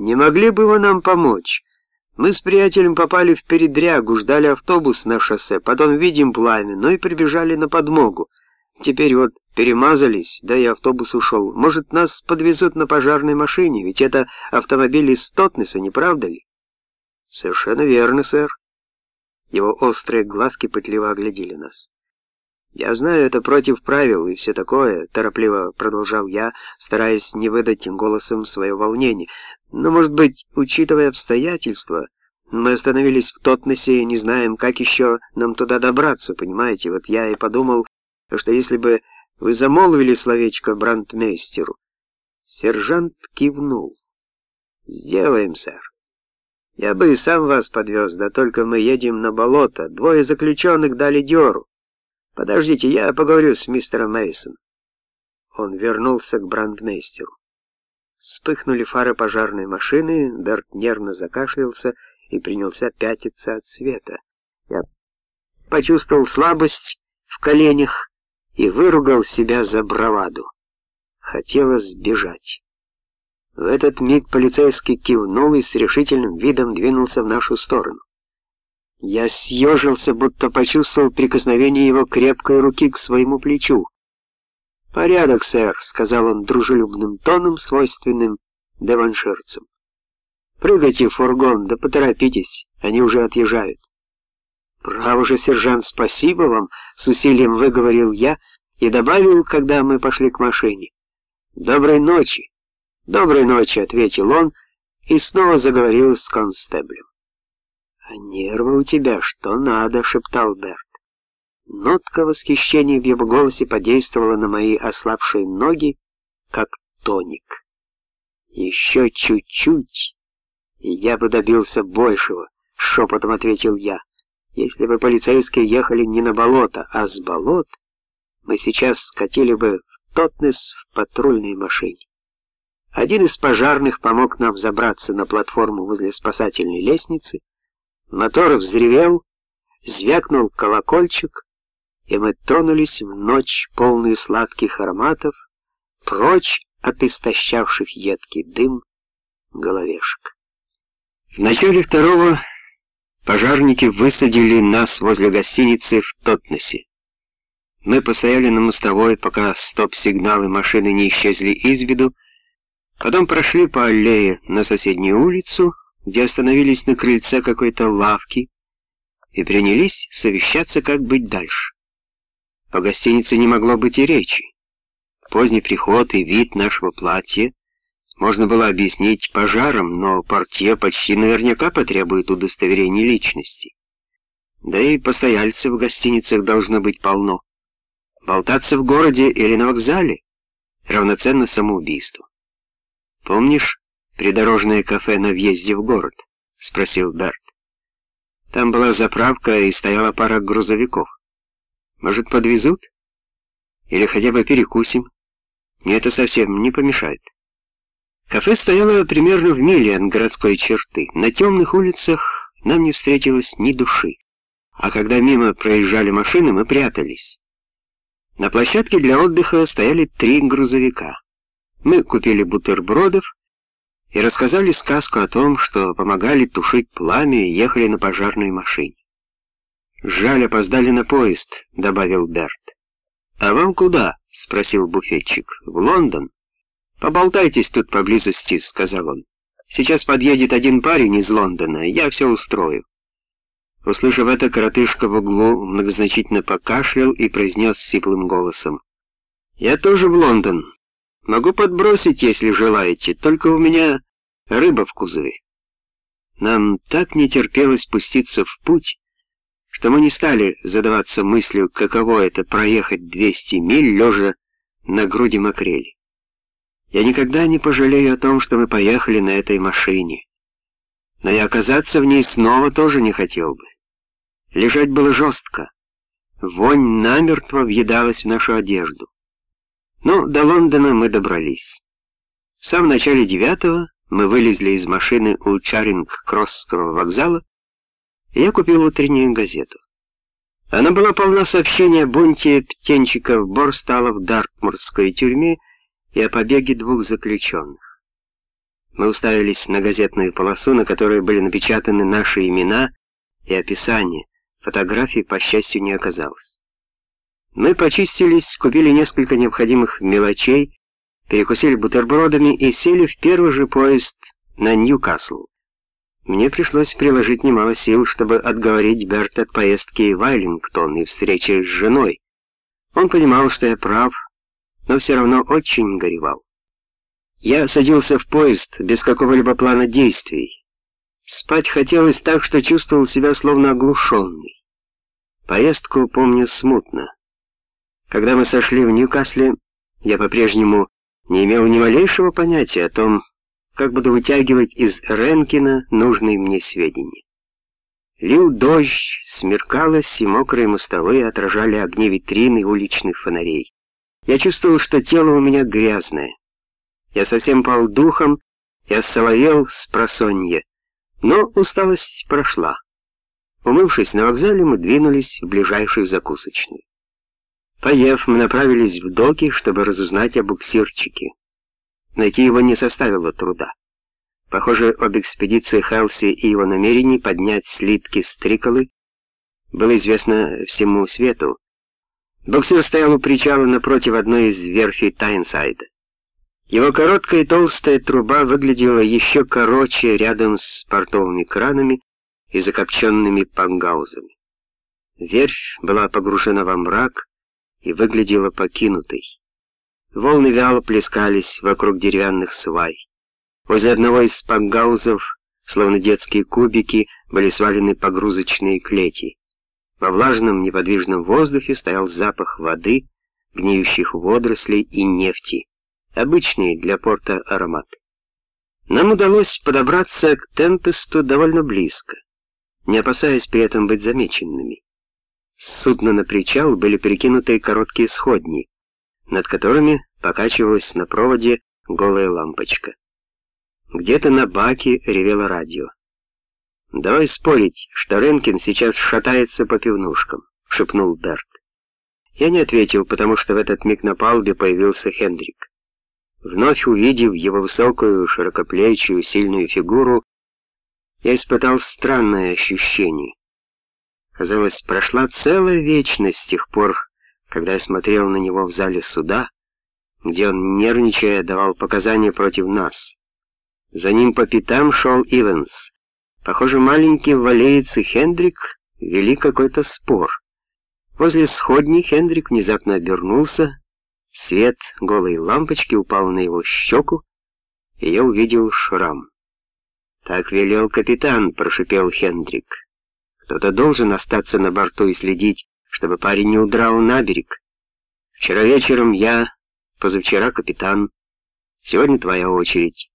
Не могли бы вы нам помочь? Мы с приятелем попали в передрягу, ждали автобус на шоссе, потом видим пламя, ну и прибежали на подмогу. Теперь вот перемазались, да и автобус ушел. Может, нас подвезут на пожарной машине, ведь это автомобиль из Тотнеса, не правда ли? Совершенно верно, сэр. Его острые глазки пытливо оглядели нас. «Я знаю, это против правил и все такое», — торопливо продолжал я, стараясь не выдать голосом свое волнение. «Но, может быть, учитывая обстоятельства, мы остановились в Тотнесе и не знаем, как еще нам туда добраться, понимаете? Вот я и подумал, что если бы вы замолвили словечко брандмейстеру...» Сержант кивнул. «Сделаем, сэр. Я бы и сам вас подвез, да только мы едем на болото. Двое заключенных дали дёру. Подождите, я поговорю с мистером Мейсон. Он вернулся к брандмейстеру. Вспыхнули фары пожарной машины, Берт нервно закашлялся и принялся пятиться от света. Я почувствовал слабость в коленях и выругал себя за браваду. Хотелось сбежать. В этот миг полицейский кивнул и с решительным видом двинулся в нашу сторону. Я съежился, будто почувствовал прикосновение его крепкой руки к своему плечу. «Порядок, сэр», — сказал он дружелюбным тоном, свойственным деванширцам. «Прыгайте в фургон, да поторопитесь, они уже отъезжают». «Право же, сержант, спасибо вам», — с усилием выговорил я и добавил, когда мы пошли к машине. «Доброй ночи». «Доброй ночи», — ответил он и снова заговорил с констеблем. «А нервы у тебя что надо», — шептал Берт. Нотка восхищения в его голосе подействовала на мои ослабшие ноги, как тоник. «Еще чуть-чуть, и я бы добился большего», — шепотом ответил я. «Если бы полицейские ехали не на болото, а с болот, мы сейчас скатили бы в Тотнес в патрульной машине». Один из пожарных помог нам забраться на платформу возле спасательной лестницы, Мотор взревел, звякнул колокольчик, и мы тронулись в ночь, полную сладких ароматов, прочь от истощавших едкий дым головешек. В начале второго пожарники высадили нас возле гостиницы в Тотнесе. Мы постояли на мостовой, пока стоп-сигналы машины не исчезли из виду, потом прошли по аллее на соседнюю улицу, где остановились на крыльце какой-то лавки и принялись совещаться, как быть дальше. О гостинице не могло быть и речи. Поздний приход и вид нашего платья можно было объяснить пожаром, но портье почти наверняка потребует удостоверения личности. Да и постояльцев в гостиницах должно быть полно. Болтаться в городе или на вокзале равноценно самоубийству. Помнишь, придорожное кафе на въезде в город?» — спросил Берт. «Там была заправка и стояла пара грузовиков. Может, подвезут? Или хотя бы перекусим? Мне это совсем не помешает». Кафе стояло примерно в миле от городской черты. На темных улицах нам не встретилось ни души. А когда мимо проезжали машины, мы прятались. На площадке для отдыха стояли три грузовика. Мы купили бутербродов, и рассказали сказку о том, что помогали тушить пламя и ехали на пожарной машине. «Жаль, опоздали на поезд», — добавил Берт. «А вам куда?» — спросил буфетчик. «В Лондон?» «Поболтайтесь тут поблизости», — сказал он. «Сейчас подъедет один парень из Лондона, я все устрою». Услышав это, коротышка в углу многозначительно покашлял и произнес сиплым голосом. «Я тоже в Лондон. Могу подбросить, если желаете, только у меня рыба в кузове. Нам так не терпелось пуститься в путь, что мы не стали задаваться мыслью, каково это проехать 200 миль, лежа на груди макрели. Я никогда не пожалею о том, что мы поехали на этой машине. Но и оказаться в ней снова тоже не хотел бы. Лежать было жестко. Вонь намертво въедалась в нашу одежду. Но до Лондона мы добрались. В самом начале девятого мы вылезли из машины у Чаринг-Кроссского вокзала, и я купил утреннюю газету. Она была полна сообщений о бунте птенчиков Борстала в Дартмурской тюрьме и о побеге двух заключенных. Мы уставились на газетную полосу, на которой были напечатаны наши имена и описание. Фотографий, по счастью, не оказалось. Мы почистились, купили несколько необходимых мелочей, перекусили бутербродами и сели в первый же поезд на Ньюкасл. Мне пришлось приложить немало сил, чтобы отговорить Берт от поездки в Айлингтон и встречи с женой. Он понимал, что я прав, но все равно очень горевал. Я садился в поезд без какого-либо плана действий. Спать хотелось так, что чувствовал себя словно оглушенный. Поездку помню смутно. Когда мы сошли в Ньюкасле, я по-прежнему не имел ни малейшего понятия о том, как буду вытягивать из Ренкина нужные мне сведения. Лил дождь, смеркалось, и мокрые мостовые отражали огни витрин и уличных фонарей. Я чувствовал, что тело у меня грязное. Я совсем пал духом, я соловел с просонья, но усталость прошла. Умывшись на вокзале, мы двинулись в ближайшую закусочную. Поев, мы направились в доки, чтобы разузнать о буксирчике. Найти его не составило труда. Похоже, об экспедиции Хелси и его намерении поднять слитки стриколы было известно всему свету. Буксир стоял у причала напротив одной из верфей Тайнсайда. Его короткая и толстая труба выглядела еще короче рядом с портовыми кранами и закопченными пангаузами. Верфь была погружена во мрак и выглядела покинутой. Волны вяло плескались вокруг деревянных свай. Возле одного из пангаузов, словно детские кубики, были свалены погрузочные клети. Во влажном неподвижном воздухе стоял запах воды, гниющих водорослей и нефти обычный для порта аромат. Нам удалось подобраться к Темпесту довольно близко, не опасаясь при этом быть замеченными. С судна на причал были перекинуты короткие сходни, над которыми покачивалась на проводе голая лампочка. Где-то на баке ревело радио. «Давай спорить, что Ренкин сейчас шатается по пивнушкам», — шепнул Берт. Я не ответил, потому что в этот миг на палубе появился Хендрик. Вновь увидев его высокую, широкоплечую, сильную фигуру, я испытал странное ощущение. Казалось, прошла целая вечность с тех пор, когда я смотрел на него в зале суда, где он, нервничая, давал показания против нас. За ним по пятам шел Ивенс. Похоже, маленький валеец и Хендрик вели какой-то спор. Возле сходни Хендрик внезапно обернулся, Свет голой лампочки упал на его щеку, и я увидел шрам. «Так велел капитан», — прошипел Хендрик. «Кто-то должен остаться на борту и следить, чтобы парень не удрал на берег. Вчера вечером я, позавчера капитан. Сегодня твоя очередь.